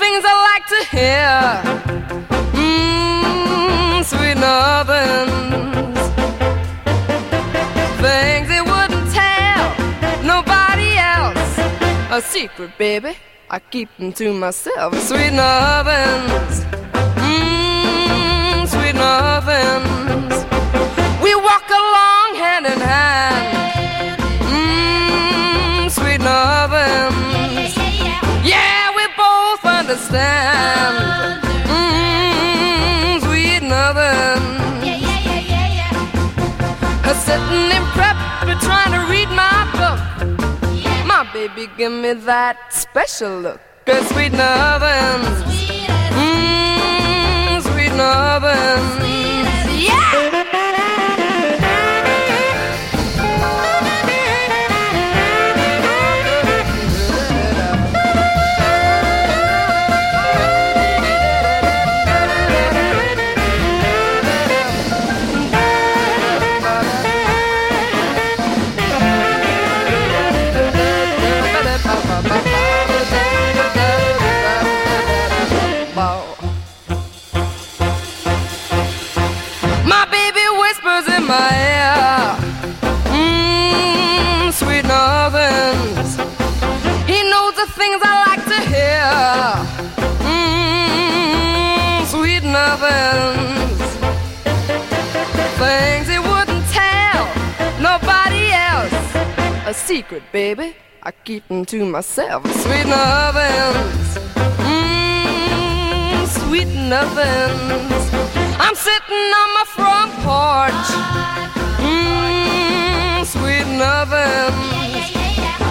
things I like to hear. Mmm, sweet nothings. Things they wouldn't tell nobody else. A secret, baby. I keep them to myself. Sweet nothings. Mmm, sweet nothings. Understand. Mmm, sweet nothings. Her sitting in prep, trying to read my book. My baby, give me that special look. Good sweet nothings. Mmm, sweet nothings. Secret, baby. I keep them to myself. Sweet nothings. Mmm, sweet nothings. I'm sitting on my front porch. Mmm, sweet nothings.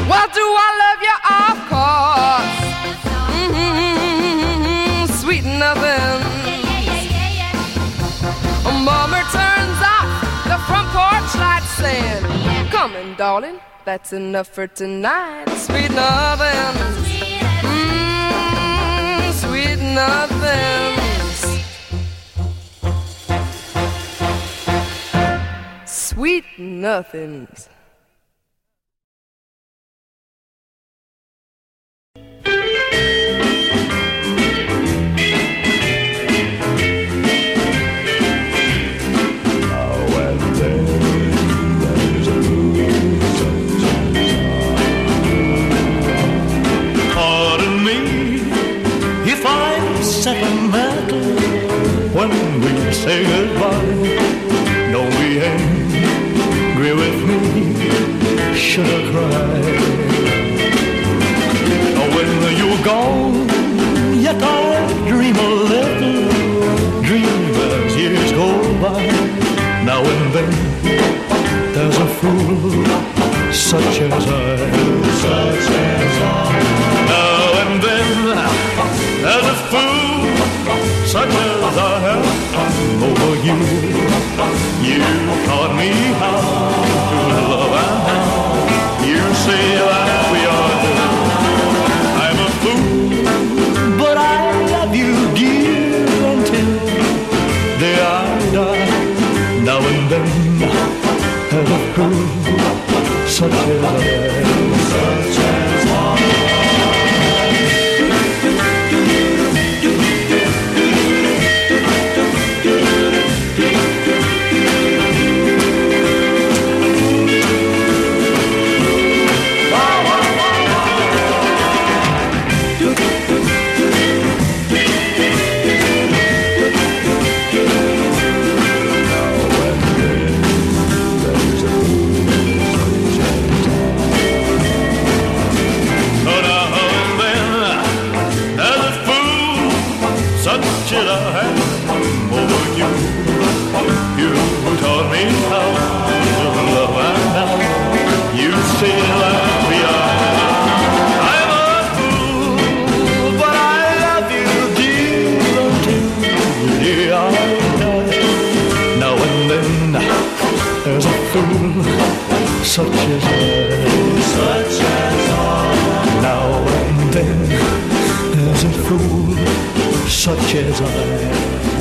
Well, do I love you? Of course. Mmm, sweet nothings. Mama turns off the front porch light, saying, Come in, darling. That's enough for tonight. Sweet nothings. Mmm, sweet nothings. Sweet nothings. Pardon I'm sentimental when we say goodbye. Don't be angry with me, should I cry? When you're gone, yet I dream a little, dream as years go by. Now and then, there's a fool such as I, such as I. Now and then, there's a fool such as I have come over you. You taught me how to love and how you say that we are two. I'm a fool, but I love you, dear, until the day I die. Now and then, there's a fool such as I. such as I. Love you dearly too. You are a man. Now and then, there's a fool such as I. Now and then, there's a fool such as I.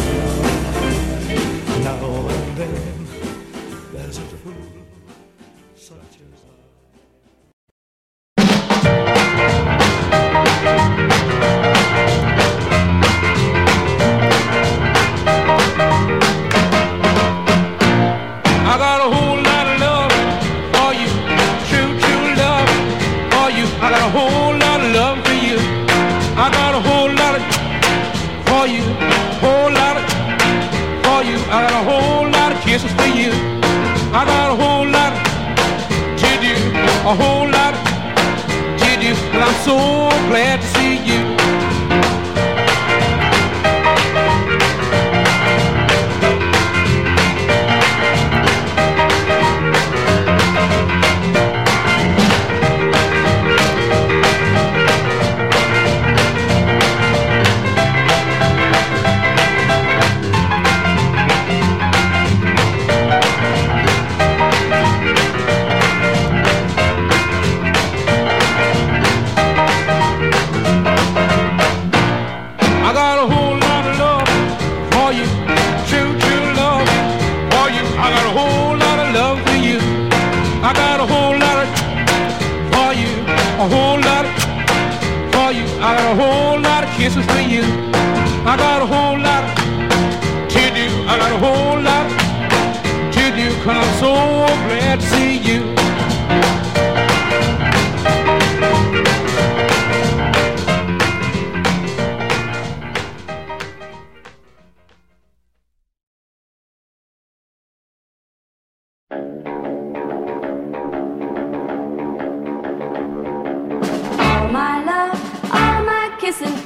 kissing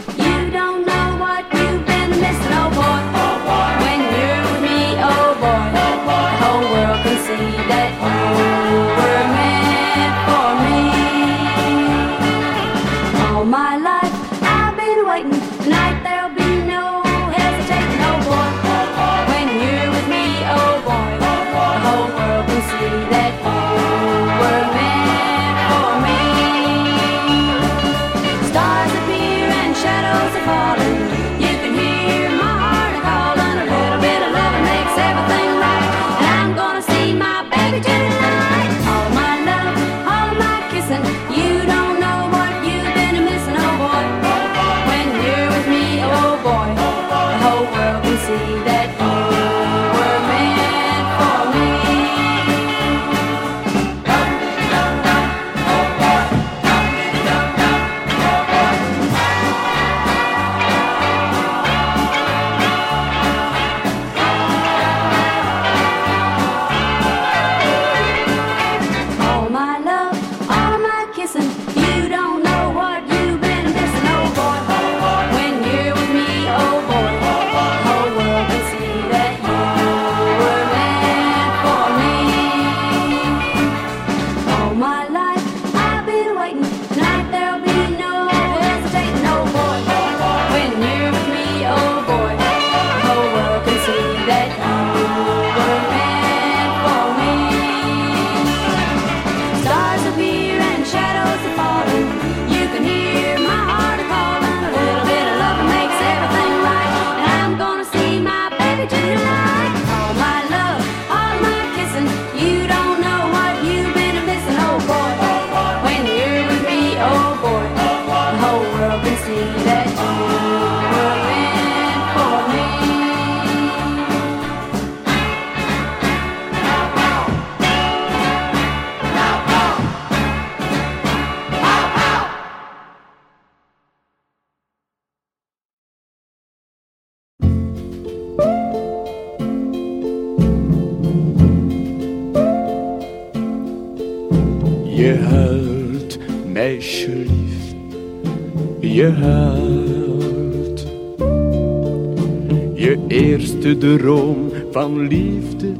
de droom van liefde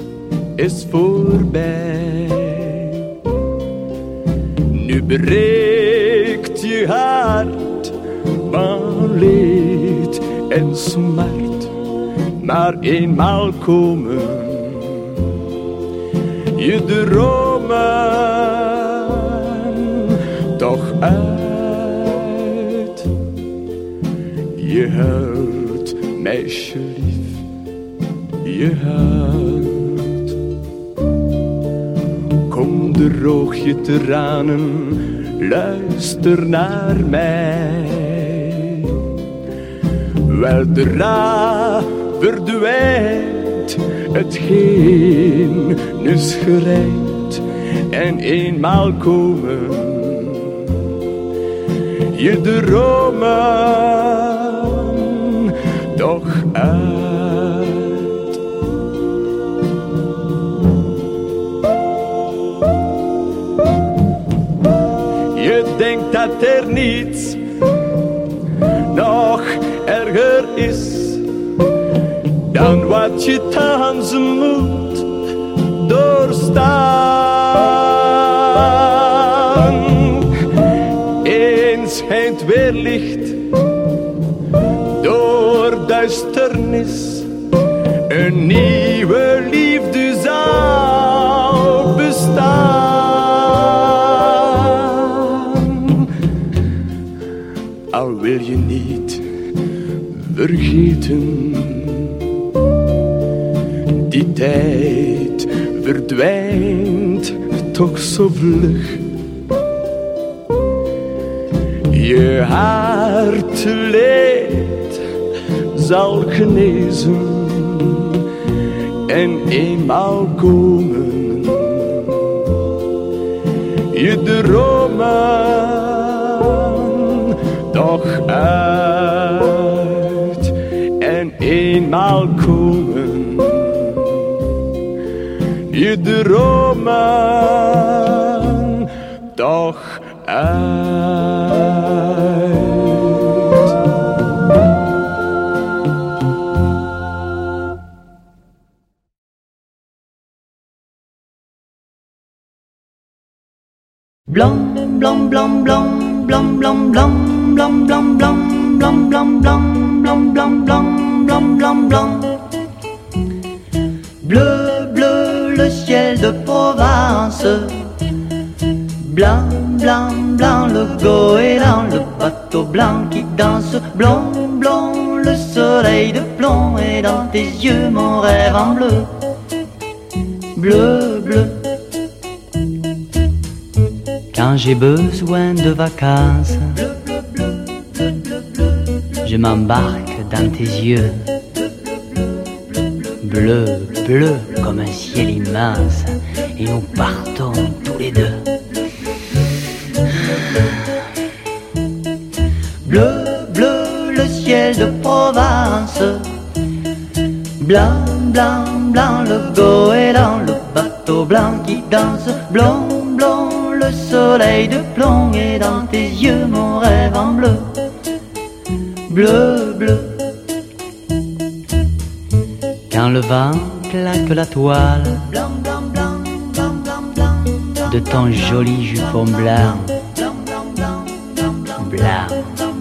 is voorbij. Nu breekt je hart van leed en smart, maar eenmaal komen je dromen Je huilt, meisje je hart. Kom, droog je tranen, luister naar mij. Weldra verdwijnt hetgeen nu gereid en eenmaal komen je dromen Je denkt dat er niets nog erger is dan wat je thans moet doorstaan. Een nieuwe liefde zal bestaan. Al wil je niet vergeten die tijd verdwijnt toch zo vlug. Je hart leed zal genezen en eenmaal komen je dromen toch uit en eenmaal komen je dromen toch uit. Blanc, blanc, blanc, blanc, blanc, blanc, blanc, blanc, blanc, blanc, blanc, blanc, blanc, blanc, blanc, blanc. Bleu, bleu, le ciel de Provence. Blanc, blanc, blanc, le goéland, le bateau blanc qui danse. Blanc, blanc, le soleil de plomb et dans tes yeux mon rêve en bleu. Bleu, Quand j'ai besoin de vacances, je m'embarque dans tes yeux. Bleu, bleu comme un ciel immense, et nous partons tous les deux. Bleu, bleu, le ciel de Provence. Blanc, blanc, blanc, le goéland, le bateau blanc qui danse. Blanc, le soleil de plomb et dans tes yeux mon rêve en bleu. Bleu, bleu. Quand le vent claque la toile de ton joli jupon blanc, blanc,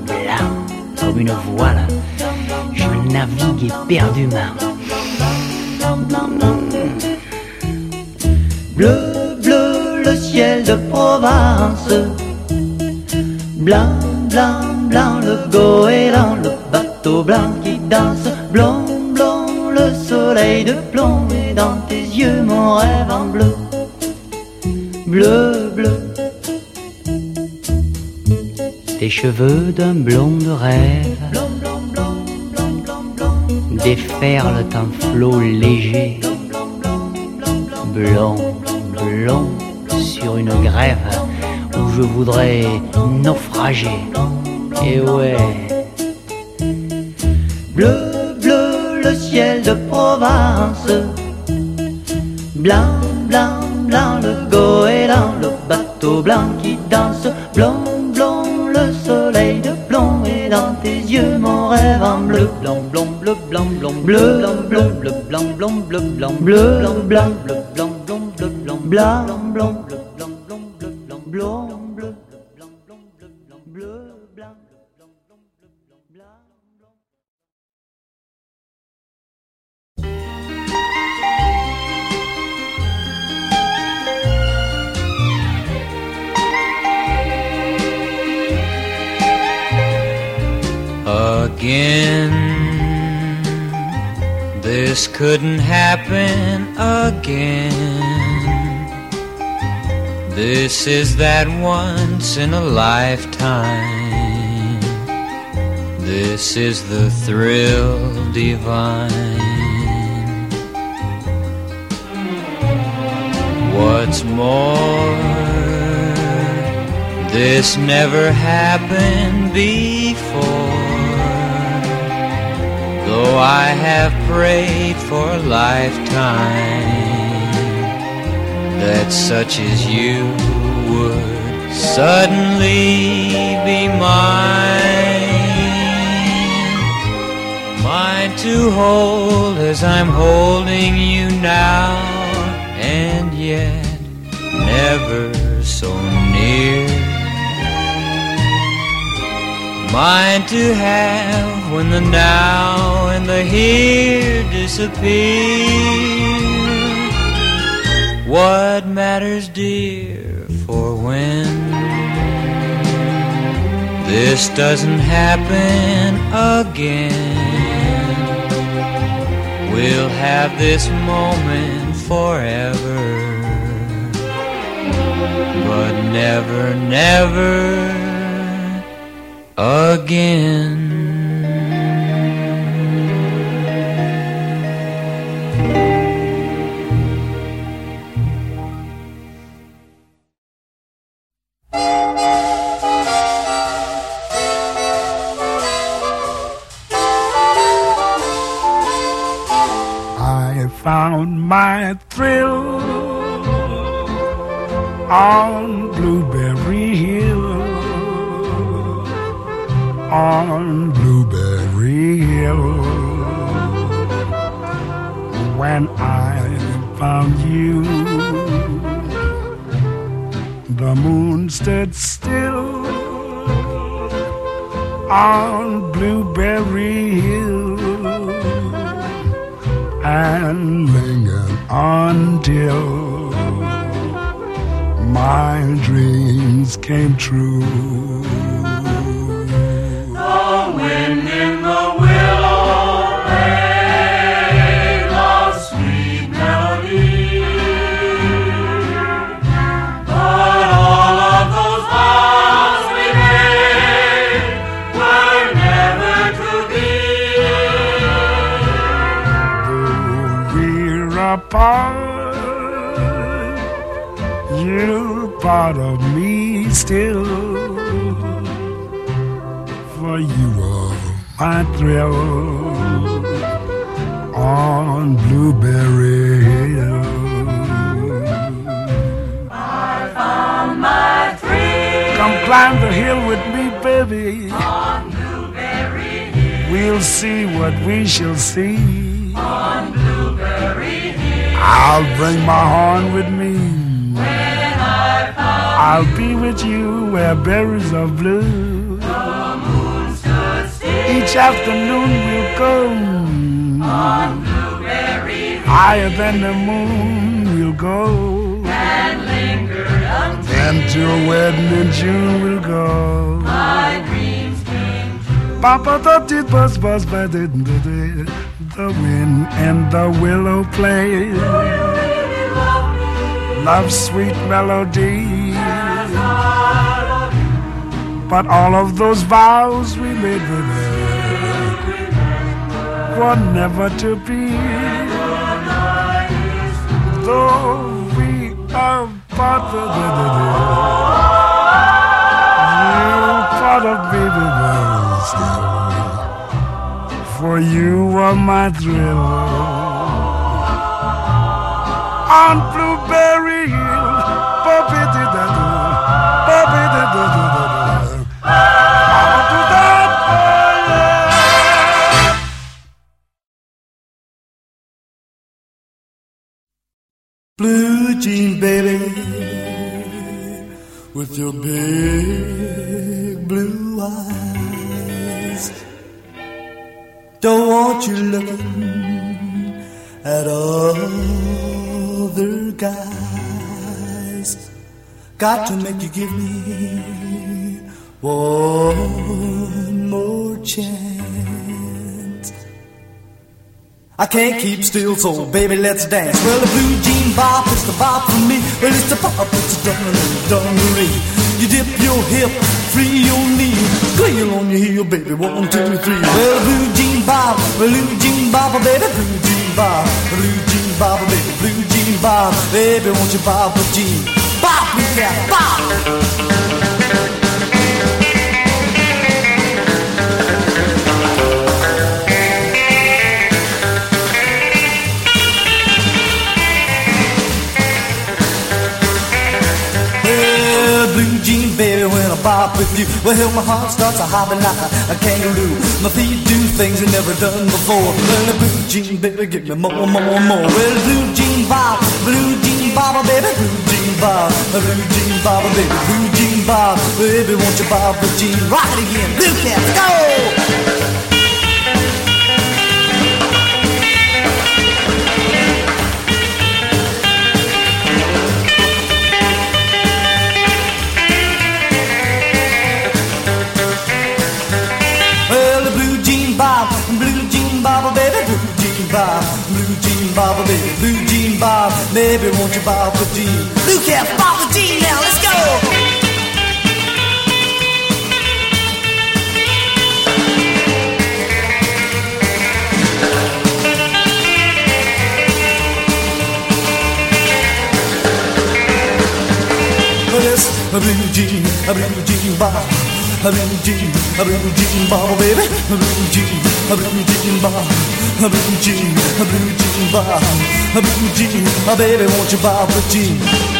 blanc, comme une voile, je navigue éperdument. Ciel de Provence. Blanc, blanc, blanc, le goéland, le bateau blanc qui danse. Blanc, blanc, le soleil de plomb et dans tes yeux mon rêve en bleu. Bleu, bleu. Tes cheveux d'un blond de rêve déferlent un flot léger, blond, blond sur une grève où je voudrais naufrager. Et ouais, bleu, bleu, le ciel de Provence, blanc, blanc, blanc, le goéland, le bateau blanc qui danse, blanc, blanc, le soleil de plomb et dans tes yeux mon rêve en bleu, blanc, blanc, bleu, blanc, blanc, bleu, blanc, blanc, bleu, blanc, blanc, bleu, blanc, bleu, blanc, blanc, bleu, blanc, blanc, bleu, blanc, blanc, blanc, bleu, blanc, blanc, This couldn't happen again. This is that once in a lifetime. This is the thrill divine. What's more, this never happened before. Though I have prayed for a lifetime that such as you would suddenly be mine. Mine to hold as I'm holding you now, and yet never so near. Mine to have when the now and the here disappear. What matters, dear, for when this doesn't happen again, we'll have this moment forever. But never, never again. Found my thrill on Blueberry Hill. On Blueberry Hill. When I found you, the moon stood still on Blueberry Hill and lingered until my dreams came true. Me still. For you are my thrill on Blueberry Hill. Found my thrill Come climb the hill with me, baby. on Blueberry Hill. We'll see what we shall see. On Blueberry Hill. I'll bring my horn with me. I'll be with you where berries are blue. the moon stood still Each afternoon we'll go on Blueberry higher than the moon. We'll go and lingered until a wedding in June we'll go. my dreams came true. Papa the did buzz buzz by the the wind and the willow play. You really love me Love's sweet melody. But all of those vows we made with her were never to be. Though we are part of the you part of me still. For you are my thrill. On Blueberry jean baby with your big blue eyes. Don't want you looking at other guys. Got to make you give me one more chance. I can't keep still, so baby, let's dance. Well, the blue jean bop is the bop for me. Well, it's the pop, it's the dungaree, dungaree. You dip your hip, free your knee, squeal on your heel, baby. One, two, three. Well, blue jean bop, blue jean bop, baby, blue jean bop, blue jean bop, baby, blue jean bop, baby, won't you bop a jean? Bop, me cat, bop. bop with you. Well, hell, my heart starts a hopping like a, kangaroo. My feet do things I never done before. Well, the blue jean, baby, give me more, more, more. Well, blue jean bob, blue jean bob, oh, baby, blue jean bob, blue jean bob, oh, baby, blue jean bob, baby, won't you bob the jean? Rock it again, blue cats, go! Bob, baby, blue jean bob, baby, won't you bob the jean? Blue cap, bob the jean now, let's go! Oh, well, a blue jean, a blue jean bob, a blue jean, a blue jean bob, baby, a blue jean, a blue jean bob, a blue jean, a blue jean bob, a blue jean, a baby, won't you bob the jean?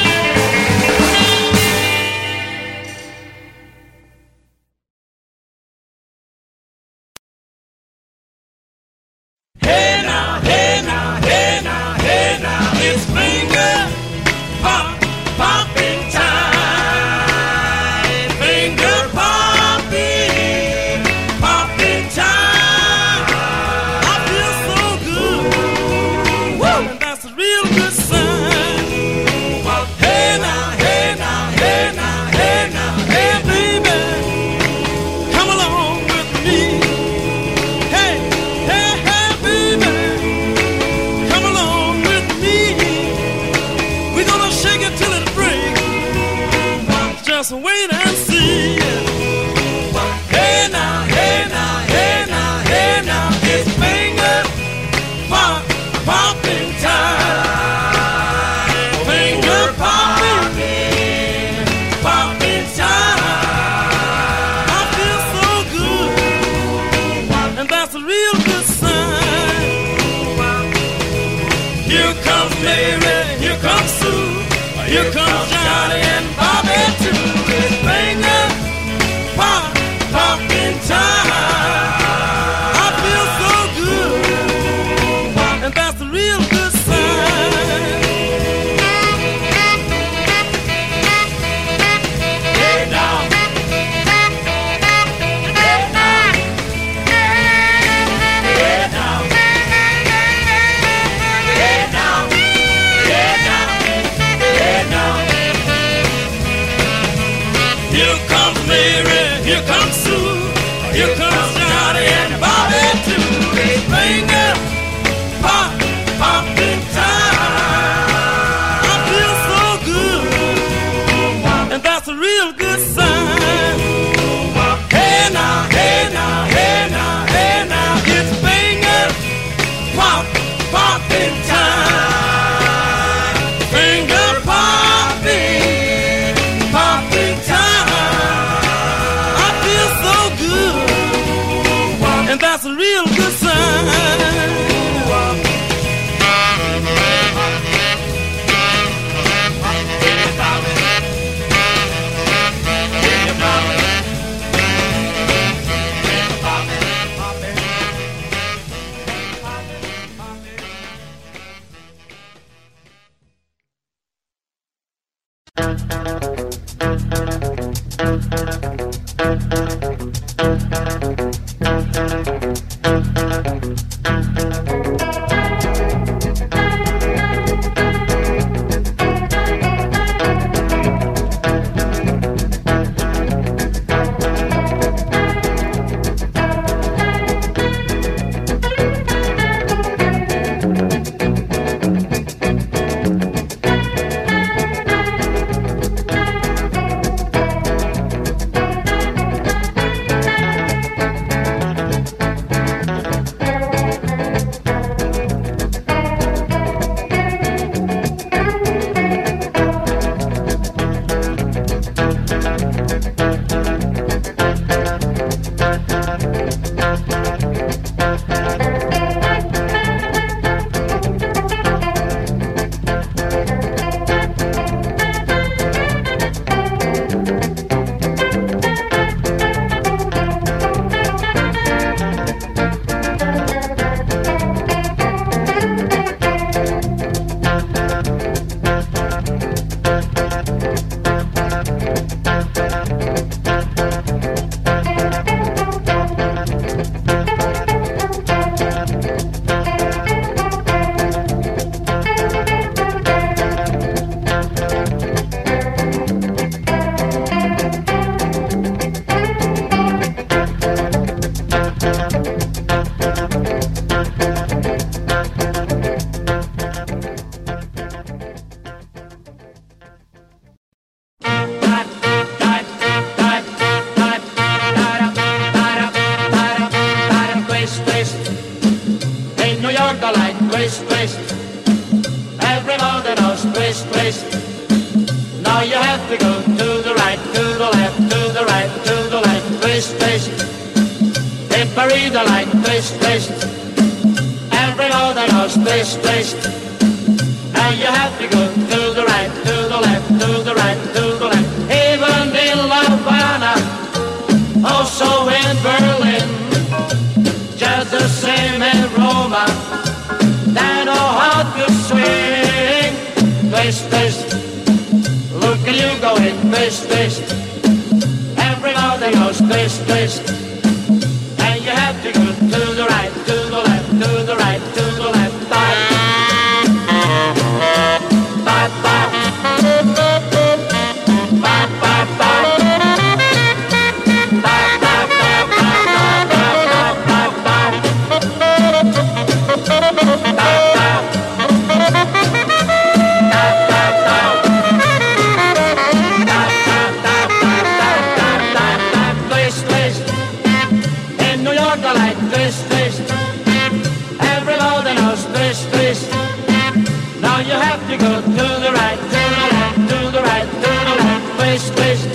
you go to the right, to the right, to the right, to the right, twist, twist.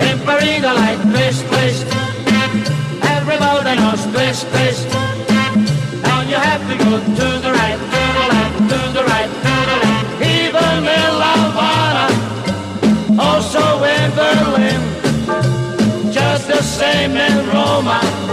Every the twist, twist. Every road twist, twist. Now you have to go to the right, to the left, to the right, to the left. Even in La also in Berlin, just the same in Roma.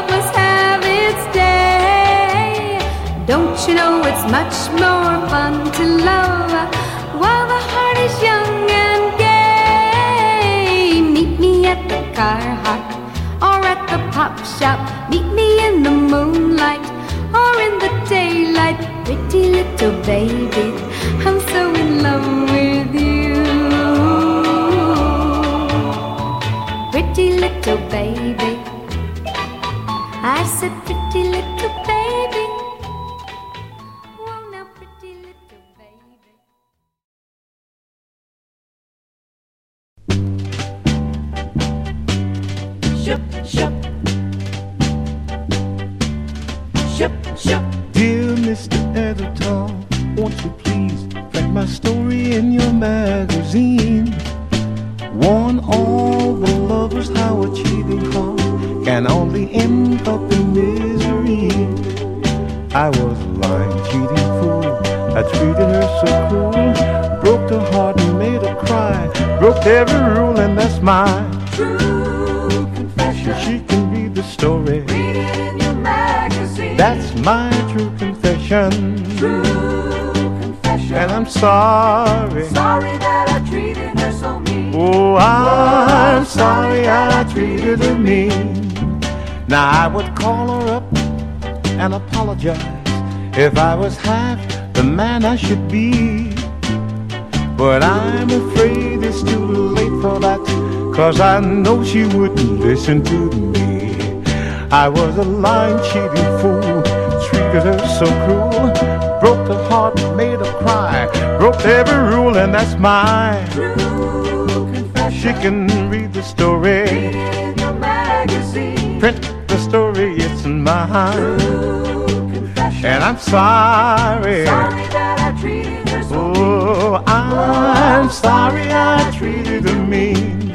love must have its day. Don't you know it's much more fun to love while the heart is young and gay? Meet me at the car hop or at the pop shop. Meet me in the moonlight or in the daylight. Pretty little baby, I'm so in love with you. Pretty little was half the man I should be. But I'm afraid it's too late for that, cause I know she wouldn't listen to me. I was a lying, cheating fool, treated her so cruel, broke her heart, made her cry, broke every rule, and that's mine. She can read the story, in your magazine. print the story, it's in my mine. And I'm sorry. Sorry that I treated her so Oh, I'm sorry I treated her mean.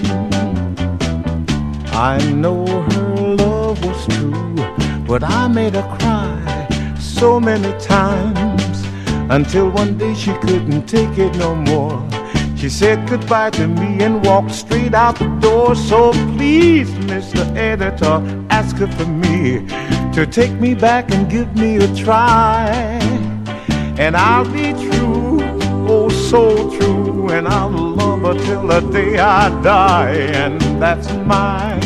I know her love was true, but I made her cry so many times until one day she couldn't take it no more. She said goodbye to me and walked straight out the door. So please, Mr. Editor, ask her for me to take me back and give me a try. And I'll be true, oh so true, and I'll love her till the day I die. And that's my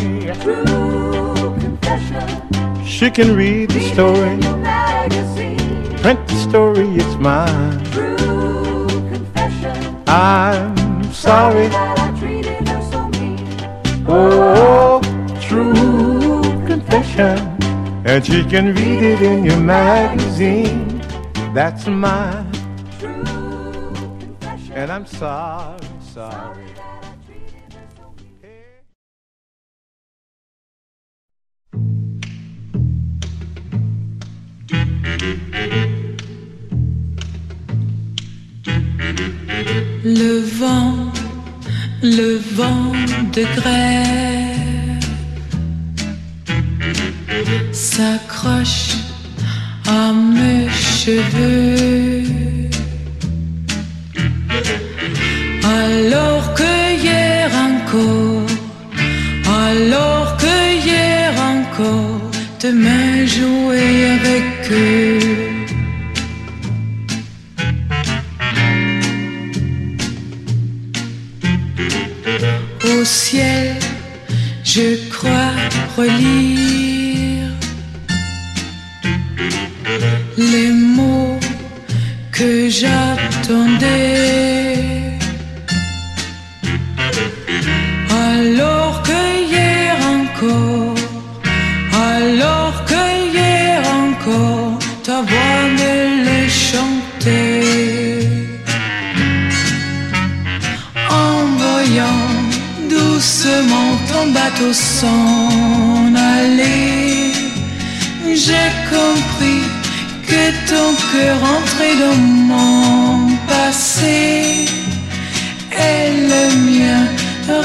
true confession. She can read the story, print the story, it's mine. True confession. I'm sorry. That I treated her so mean. Oh, true confession. And she can read it in your magazine. That's mine. And I'm sorry, sorry. Le vent, le vent de grève s'accroche à mes cheveux. Alors que hier encore, alors que hier encore, demain jouer avec eux. Au ciel, je crois relire j'attendais. Alors que hier encore, alors que hier encore, ta voix me les chantait. En voyant doucement ton bateau s'en aller, j'ai compris que ton cœur entrait dans mon passé et le mien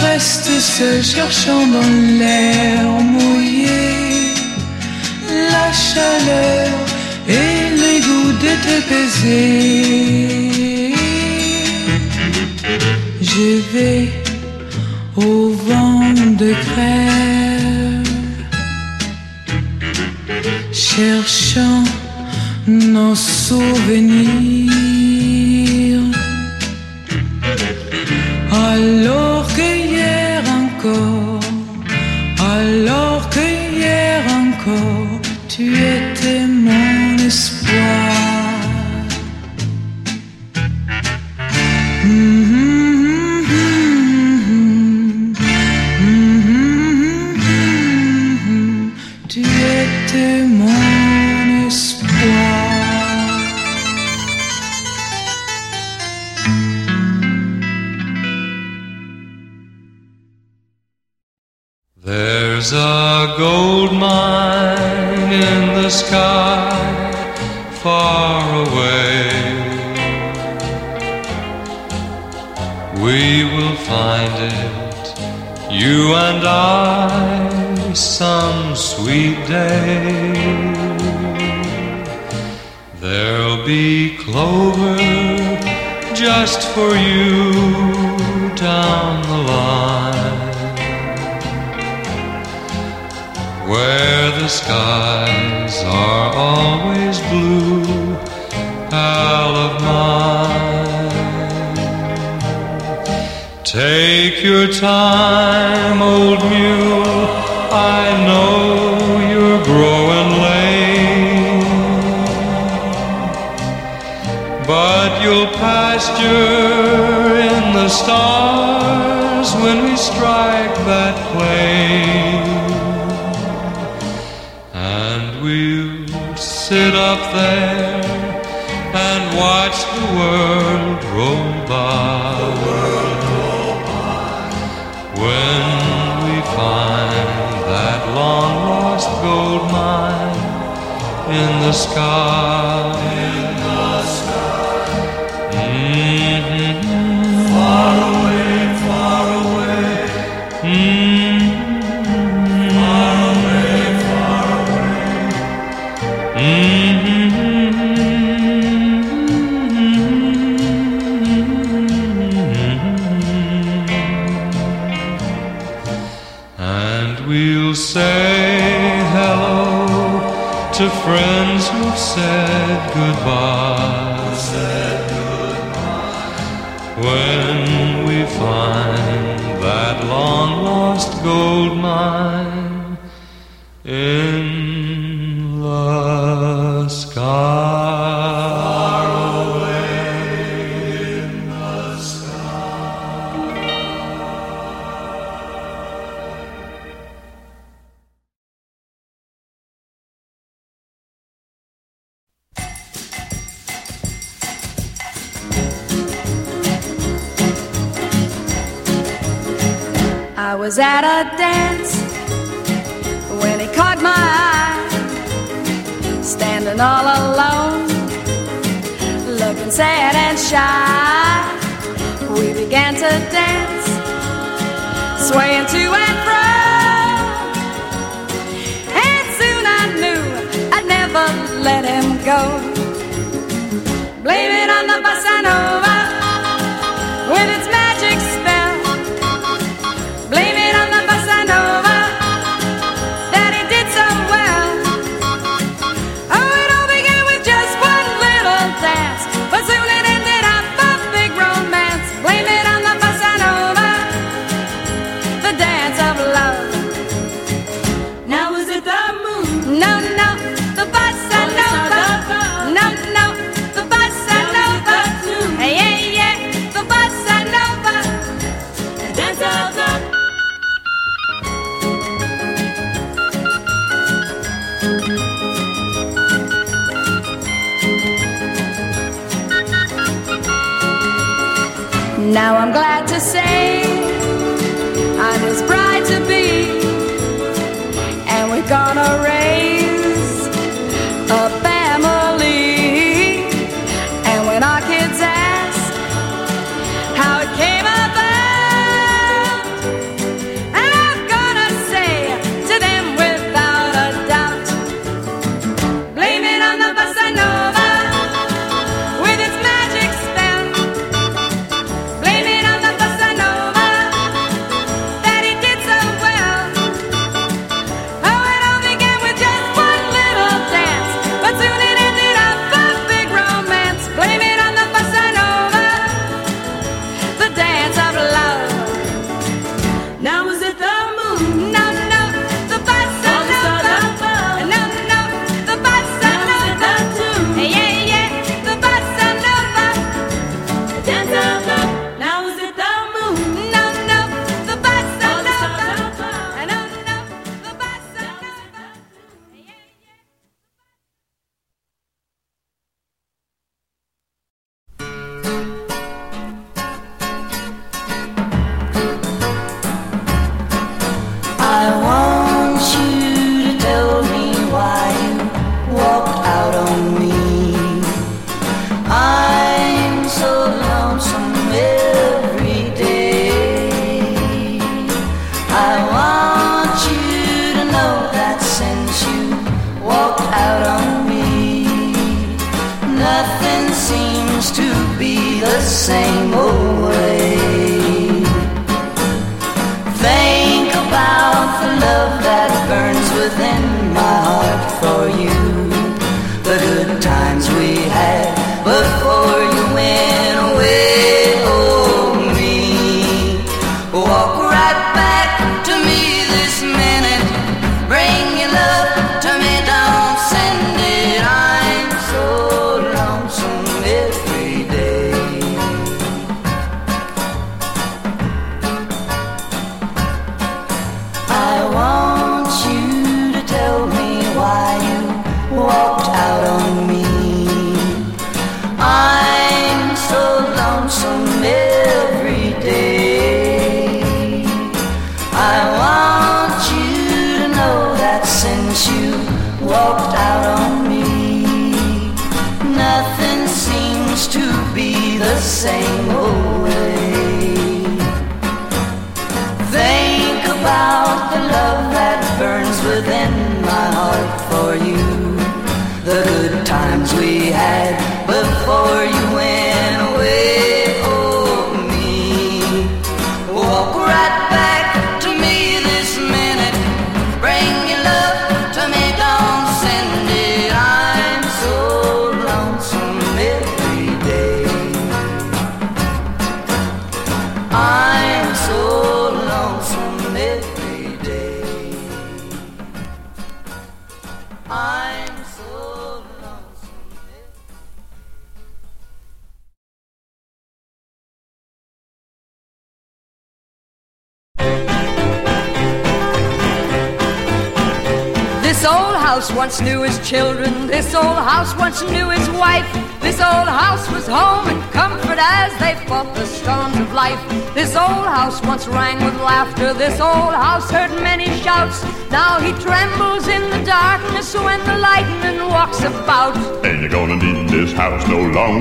reste seul cherchant dans l'air mouillé la chaleur et le goût de te baiser. Je vais au vent de grève, cherchant nos souvenirs. sit up there and watch the world roll by. World roll by. When we find that long lost gold mine in the sky. In the sky. Mm-hmm. Far away. goodbye. When we find that long lost gold mine.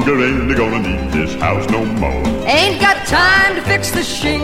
Longer? Ain't gonna need this house no more? Ain't got time to fix the shingles.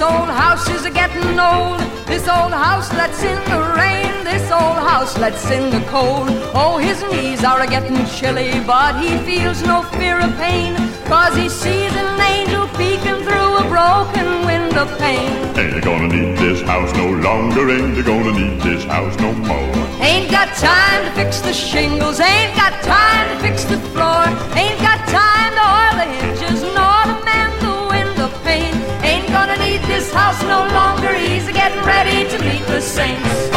This old house is a getting old. This old house lets in the rain. This old house lets in the cold. Oh, his knees are a getting chilly, but he feels no fear of pain. Cause he sees an angel peeking through a broken window pane. Ain't you gonna need this house no longer? Ain't you gonna need this house no more? Ain't got time to fix the shingles, ain't got time to fix the floor, ain't got time to oil the hinges, gonna need this house no longer, he's getting ready to meet the saints.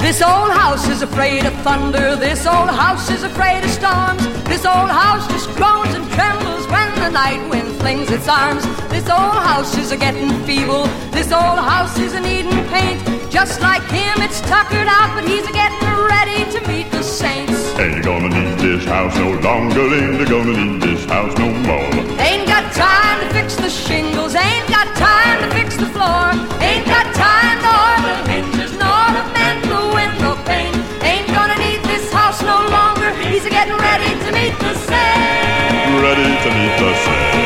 This old house is afraid of thunder. This old house is afraid of storms. This old house just groans and trembles when the night wind flings its arms. This old house is a getting feeble. This old house is a needing paint. Just like him, it's tuckered out, but he's a getting ready to meet the saints. Ain't gonna need this house no longer? Ain't gonna need this house no more? Ain't got time to fix the shingles. Ain't got time to fix the floor. Ain't got time to the hinges nor to mend the window pane. Ain't gonna need this house no longer. He's a getting ready to meet the saints. Ready to meet the saints.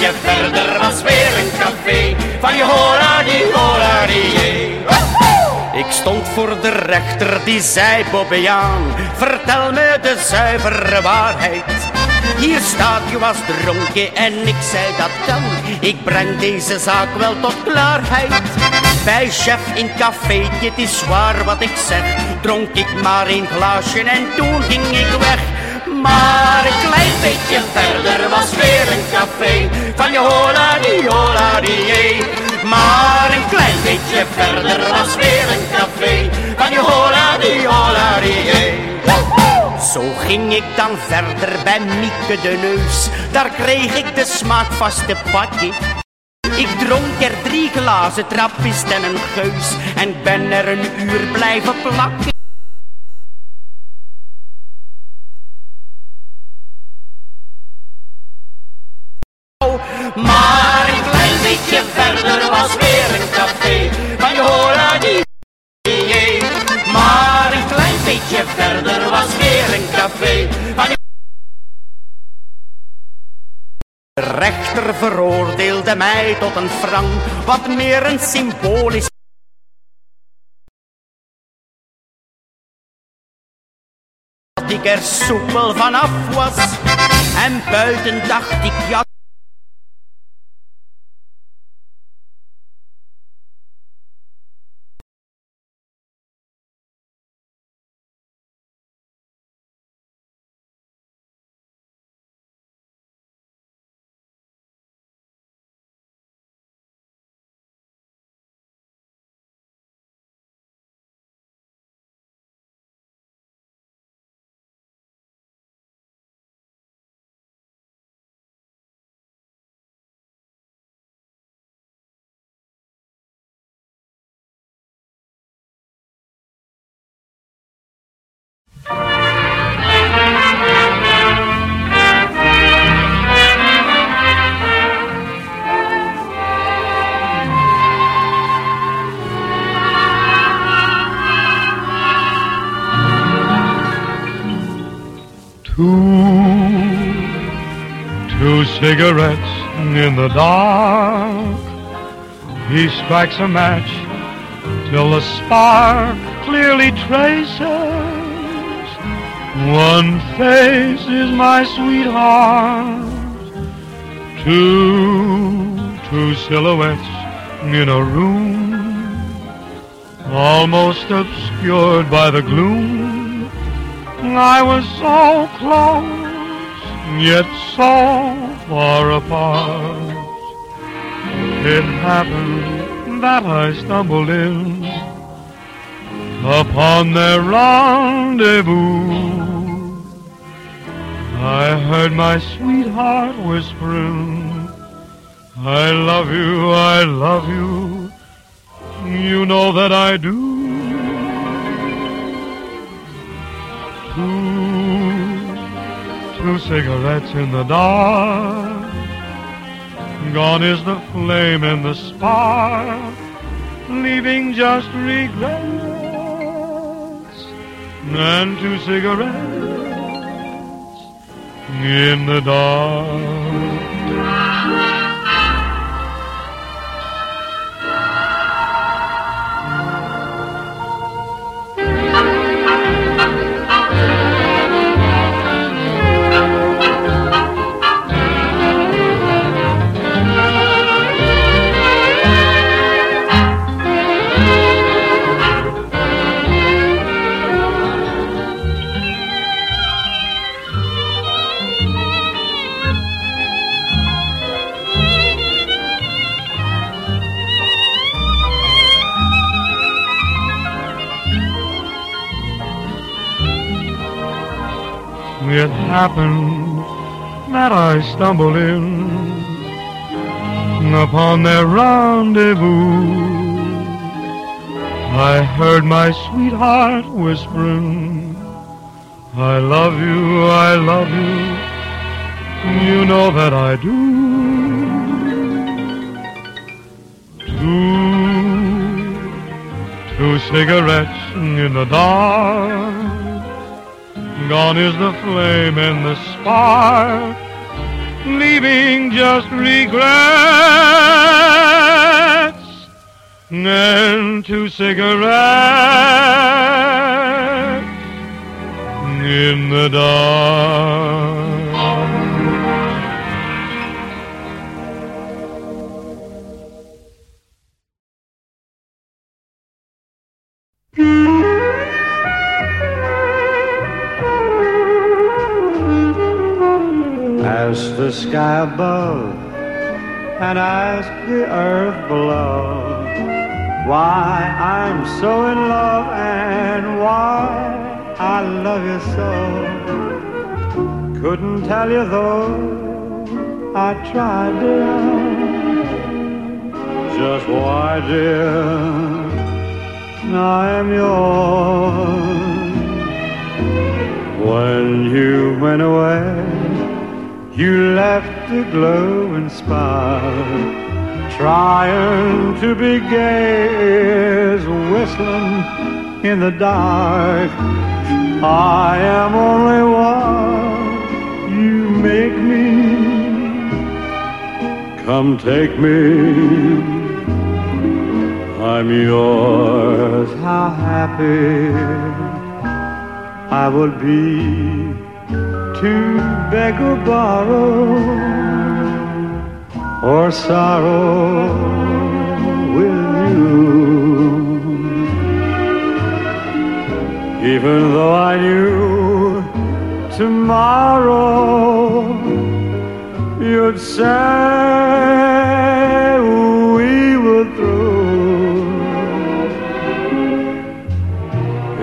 Beetje verder was weer een café van die hola die. Ik stond voor de rechter die zei Bobbejaan, vertel me de zuivere waarheid. Hier staat je was dronken en ik zei dat kan. Ik breng deze zaak wel tot klaarheid. Bij chef in cafeetje, het is waar wat ik zeg. Dronk ik maar een glaasje en toen ging ik weg. Maar klein van je hola die hola die. Maar een klein beetje verder was weer een café van je hola die hola die. Zo ging ik dan verder bij Mieke de Neus. Daar kreeg ik de smaakvaste pakje. Ik dronk er drie glazen trappist en een geus. En ben er een uur blijven plakken. Maar een klein beetje verder was weer een café. Van je hola die. Maar een klein beetje verder was weer een café. Van De rechter veroordeelde mij tot een frank, wat meer een symbolisch. Dat ik er soepel vanaf was, en buiten dacht ik, ja, cigarettes in the dark. He strikes a match till the spark clearly traces one face is my sweetheart. Two, two silhouettes in a room, almost obscured by the gloom. I was so close, yet so far apart. It happened that I stumbled in upon their rendezvous. I heard my sweetheart whispering, I love you, I love you, you know that I do. Two cigarettes in the dark, gone is the flame and the spark, leaving just regrets and two cigarettes in the dark. It happened that I stumbled in upon their rendezvous. I heard my sweetheart whispering, I love you, I love you, you know that I do. Two, two cigarettes in the dark. Gone is the flame and the spark, leaving just regrets and two cigarettes in the dark. The sky above and ask the earth below, why I'm so in love and why I love you so. Couldn't tell you though, I tried, dear. Just why, dear, Now I'm yours. When you went away, you left the glow and spark, trying to be gay as whistling in the dark. I am only one you make me. Come take me. I'm yours. How happy I would be to beg or borrow or sorrow with you. Even though I knew tomorrow you'd say we were through.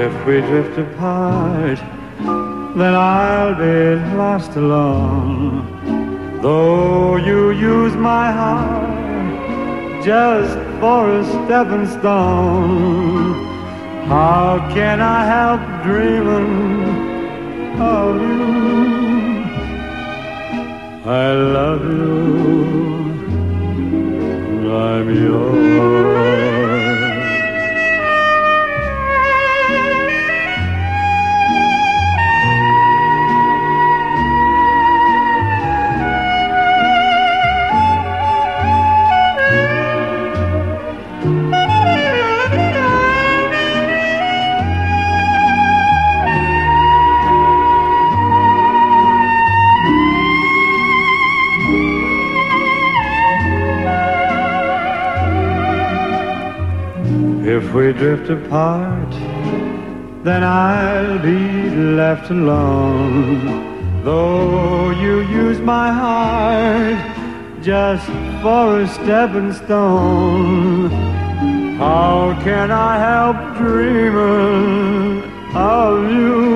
If we drift apart, then I'll be lost alone. Though you use my heart just for a stepping stone, how can I help dreaming of you? I love you, I'm yours. Drift apart, then I'll be left alone. Though you use my heart just for a stepping stone, how can I help dreaming of you?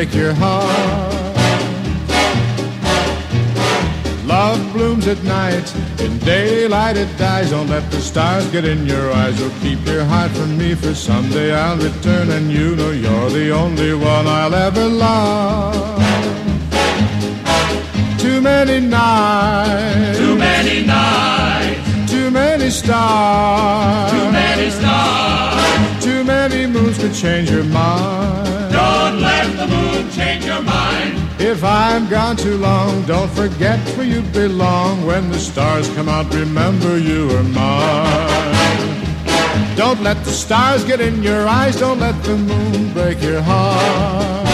Break your heart. Love blooms at night, in daylight it dies. Don't let the stars get in your eyes, or keep your heart from me, for someday I'll return and you know you're the only one I'll ever love. Too many nights, Too many nights, too many stars, too many stars. too many moons could change your If I'm gone too long, don't forget where you belong. When the stars come out, remember you are mine. Don't let the stars get in your eyes, don't let the moon break your heart.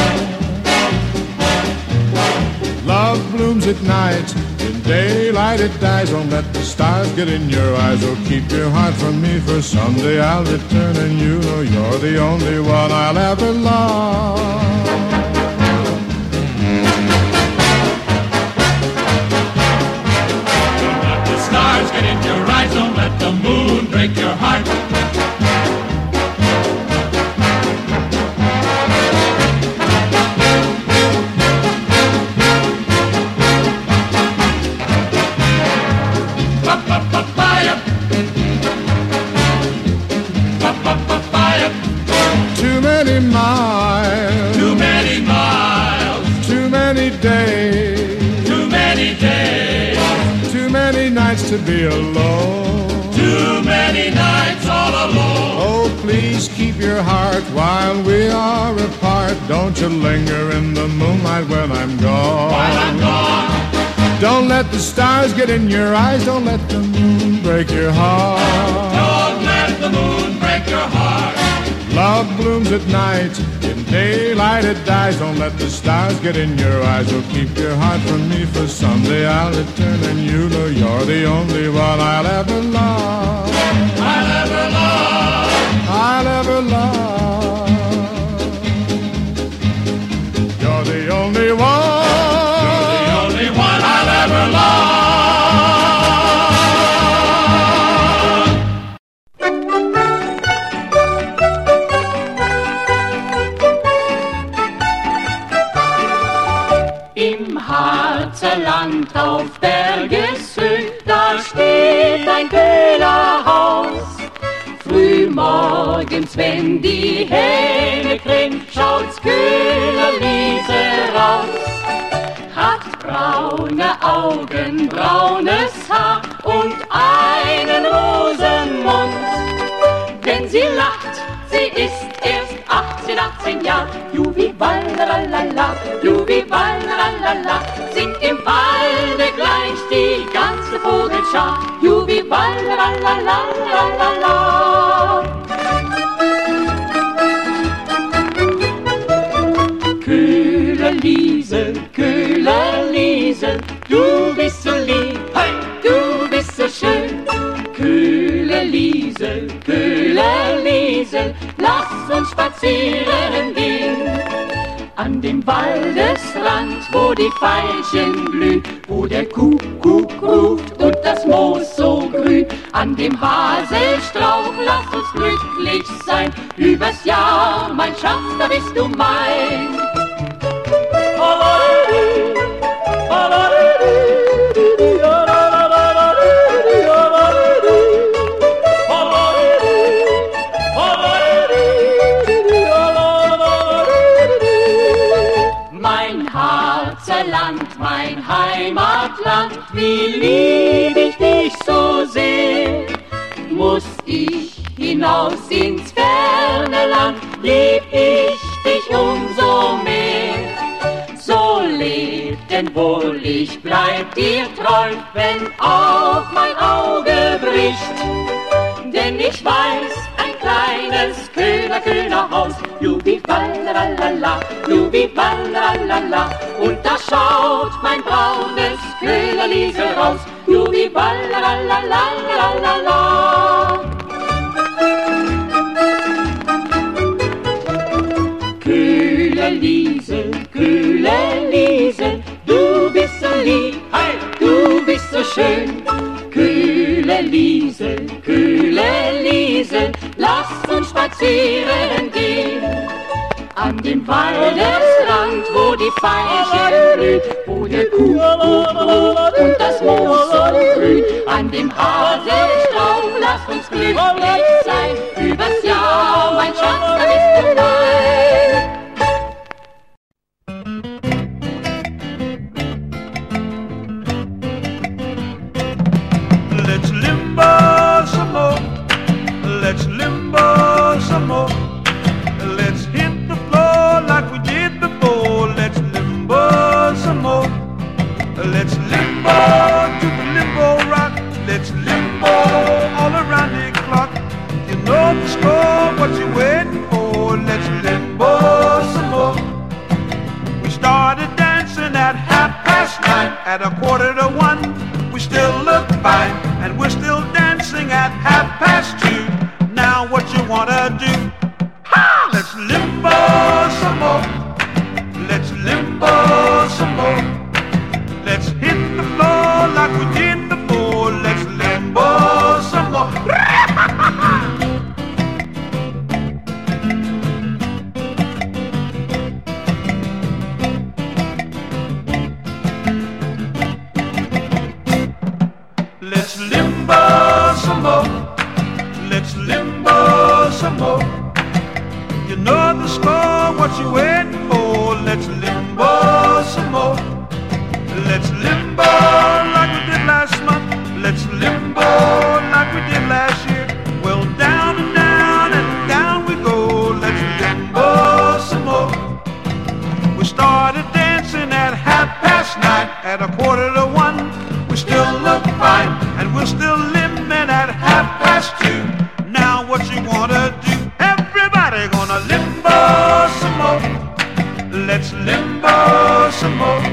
Love blooms at night, in daylight it dies. Don't let the stars get in your eyes, or keep your heart from me, for someday I'll return and you know you're the only one I'll ever love. break your heart. Too many miles. Too many miles. Too many days. Too many days. Too many nights to be alone. Your heart while we are apart. Don't you linger in the moonlight when I'm gone. While I'm gone. Don't let the stars get in your eyes. Don't let the moon break your heart. Don't let the moon break your heart. Love blooms at night. In daylight it dies. Don't let the stars get in your eyes. Oh, keep your heart from me for someday I'll return and you know you're the only one I'll ever love. I'll ever love. Wenn die Hähne krähen, schaut's Köhlerliese raus. Hat braune Augen, braunes Haar und einen Rosenmund. Wenn sie lacht, sie ist erst 18, 18 Jahre. Jubivallalala, Jubivallalala, singt im Walde gleich die ganze Vogelschar. Jubivallalala. Kühle Liesel, kühle Liesel, lass uns spazieren gehen. An dem Waldesrand, wo die Veilchen blühen, wo der Kuckuck ruft und das Moos so grün. An dem Haselstrauch, lass uns glücklich sein. Übers Jahr, mein Schatz, da bist du mein. Mein wie lieb ich dich so sehr. Muss ich hinaus ins ferne Land, lieb ich dich umso mehr. So leb denn wohl, ich bleib dir treu, wenn auch mein Auge bricht. Denn ich weiß, kleines Köhler, Köhlerhaus, Jubivallalala, Jubivallalala, und da schaut mein braunes Köhlerliesel raus, Jubivallalala. Kühle Liesel, kühle Liesel, du bist so lieb, hey, du bist so schön. Kühle Liesel, kühle Liesel, lass uns spazieren gehen. An dem Waldesrand, wo die Veilchen blühen, wo der ruft und das Moos so grün. An dem Haselstrauch, lass uns glücklich sein. At a quarter to one, we still look fine. And we're still dancing at half past two. Some more.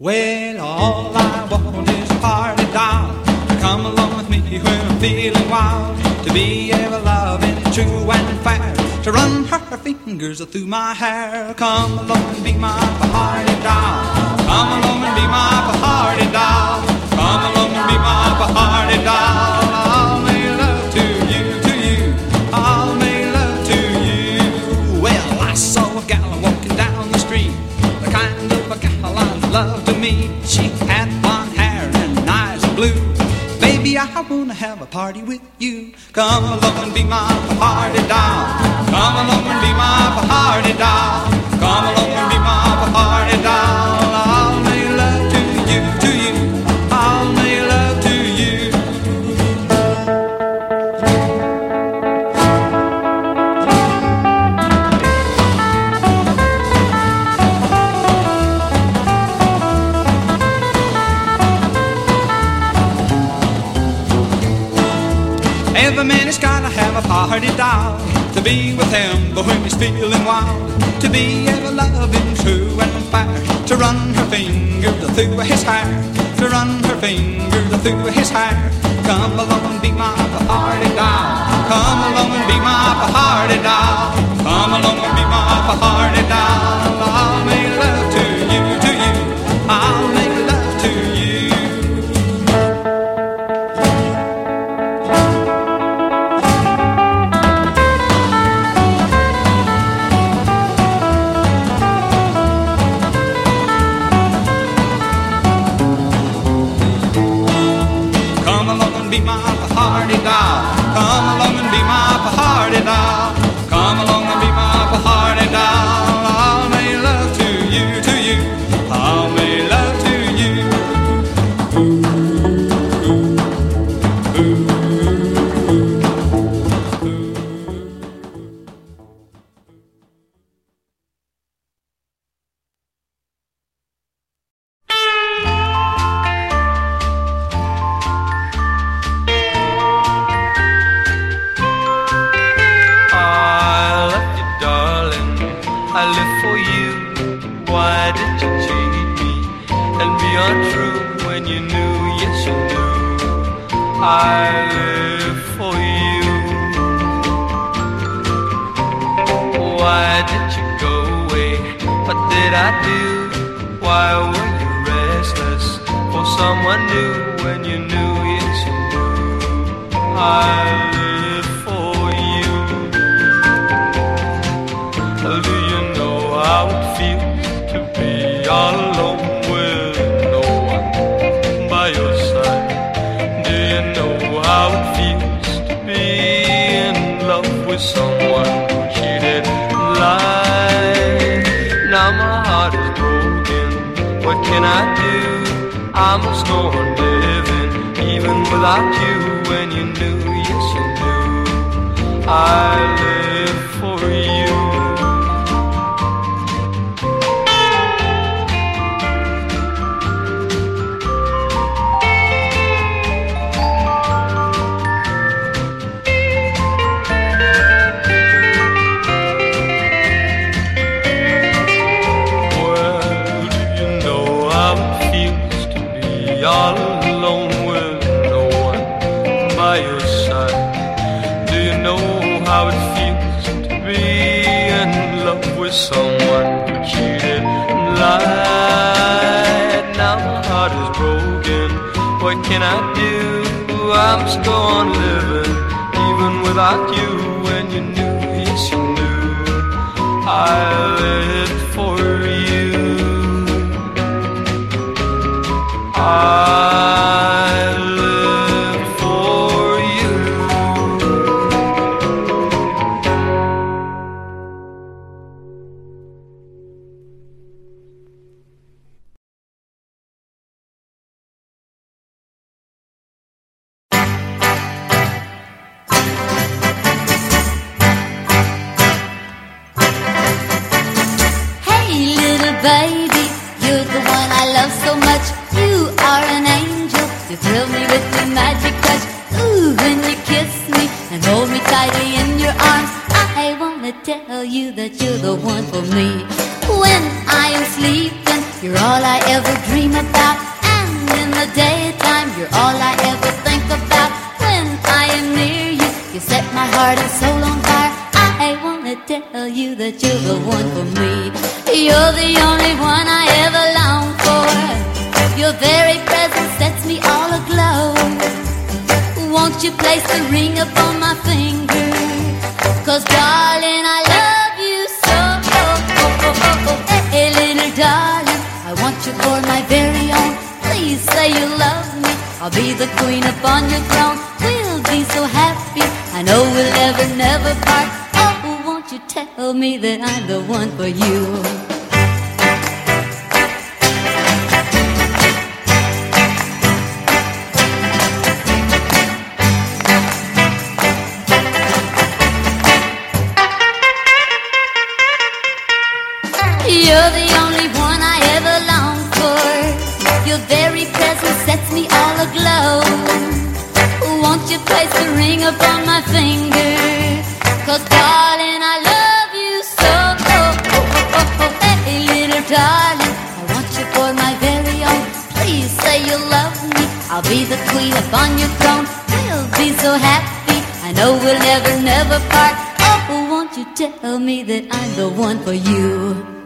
Well, all I want is a party doll to come along with me when I'm feeling wild. To be ever loving, true and fair. To run her fingers through my hair. Come along and be my party doll. Come along and be my party doll. Come along and be my party doll. Love to meet. She had blonde hair and eyes of blue. Baby, I wanna have a party with you. Come along and be my party doll. Come along and be my party doll. Come along and be my party doll. Have a party doll to be with him, but when he's feeling wild, to be ever loving, true and fair, to run her fingers through his hair, to run her fingers through his hair. Come along and be my party doll. Come along and be my party doll. Come along and be my party doll. When you knew, knew? I live for you. Do you know how it feels to be alone with no one by your side? Do you know how it feels to be in love with someone who cheated lied? Now my heart is broken. What can I do? I must go on without you when you knew, yes you knew. I live go on living even without you when you knew, yes you knew. I live baby, you're the one I love so much. You are an angel. You thrill me with your magic touch. Ooh, when you kiss me and hold me tightly in your arms, I wanna tell you that you're the one for me. When I am sleeping, you're all I ever dream about. And in the daytime, you're all I ever think about. When I am near you, you set my heart and soul on fire. I wanna tell you that you're the one for me. You're the only one I ever long for. Your very presence sets me all aglow. Won't you place the ring upon my finger? Cause darling, I love you so. Hey, little darling, I want you for my very own. Please say you love me. I'll be the queen upon your throne. We'll be so happy. I know we'll never, never part. Tell me that I'm the one for you? You're the only one I ever long for. Your very presence sets me all aglow. Won't you place the ring upon my finger? Cause darling, darling, I want you for my very own. Please say you love me. I'll be the queen upon your throne. We'll be so happy. I know we'll never, never part. Oh, won't you tell me that I'm the one for you?